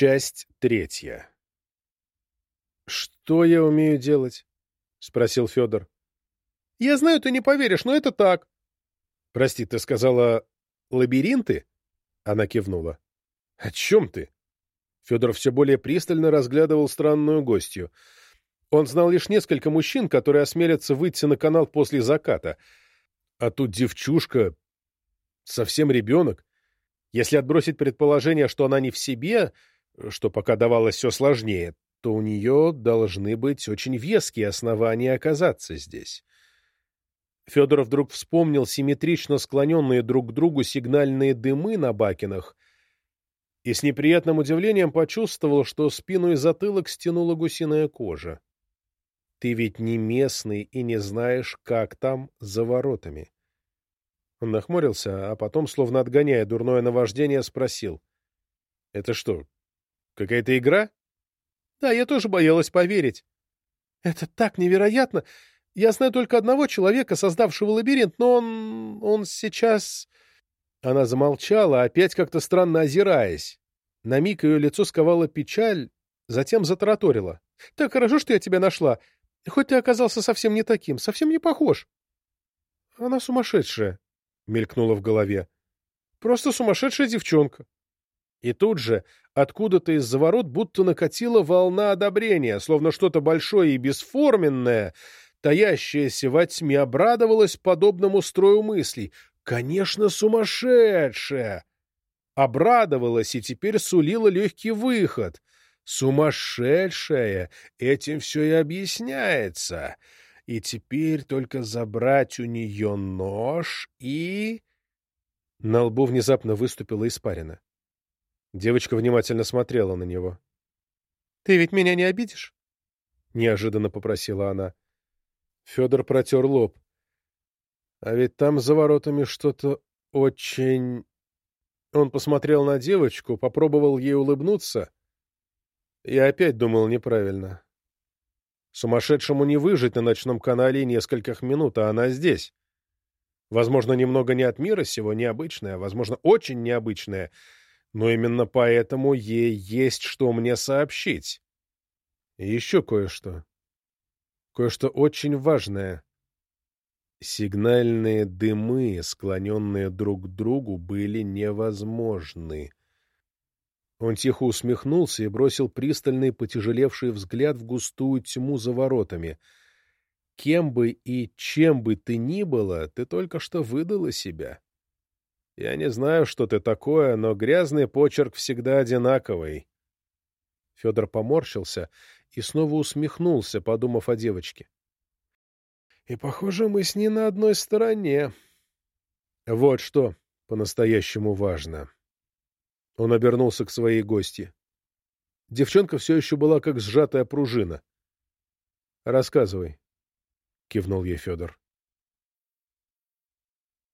Часть третья. «Что я умею делать?» — спросил Федор. «Я знаю, ты не поверишь, но это так». «Прости, ты сказала лабиринты?» Она кивнула. «О чем ты?» Федор все более пристально разглядывал странную гостью. Он знал лишь несколько мужчин, которые осмелятся выйти на канал после заката. А тут девчушка, совсем ребенок. Если отбросить предположение, что она не в себе, что пока давалось все сложнее, то у нее должны быть очень веские основания оказаться здесь. Федор вдруг вспомнил симметрично склоненные друг к другу сигнальные дымы на бакинах и с неприятным удивлением почувствовал, что спину и затылок стянула гусиная кожа. Ты ведь не местный и не знаешь, как там за воротами. Он нахмурился, а потом, словно отгоняя дурное наваждение, спросил. — Это что, Какая-то игра? Да, я тоже боялась поверить. Это так невероятно. Я знаю только одного человека, создавшего лабиринт, но он... он сейчас... Она замолчала, опять как-то странно озираясь. На миг ее лицо сковала печаль, затем затараторила. — Так хорошо, что я тебя нашла. Хоть ты оказался совсем не таким, совсем не похож. — Она сумасшедшая, — мелькнула в голове. — Просто сумасшедшая девчонка. И тут же откуда-то из-за ворот будто накатила волна одобрения, словно что-то большое и бесформенное, таящееся во тьме, обрадовалось подобному строю мыслей. Конечно, сумасшедшая! Обрадовалась и теперь сулила легкий выход. Сумасшедшая! Этим все и объясняется. И теперь только забрать у нее нож и... На лбу внезапно выступила испарина. Девочка внимательно смотрела на него. — Ты ведь меня не обидишь? — неожиданно попросила она. Федор протер лоб. — А ведь там за воротами что-то очень... Он посмотрел на девочку, попробовал ей улыбнуться. Я опять думал неправильно. Сумасшедшему не выжить на ночном канале нескольких минут, а она здесь. Возможно, немного не от мира сего, необычная, возможно, очень необычная — но именно поэтому ей есть что мне сообщить. И еще кое-что. Кое-что очень важное. Сигнальные дымы, склоненные друг к другу, были невозможны. Он тихо усмехнулся и бросил пристальный, потяжелевший взгляд в густую тьму за воротами. Кем бы и чем бы ты ни было, ты только что выдала себя. Я не знаю, что ты такое, но грязный почерк всегда одинаковый. Федор поморщился и снова усмехнулся, подумав о девочке. И, похоже, мы с ней на одной стороне. Вот что по-настоящему важно. Он обернулся к своей гости. Девчонка все еще была как сжатая пружина. — Рассказывай, — кивнул ей Федор.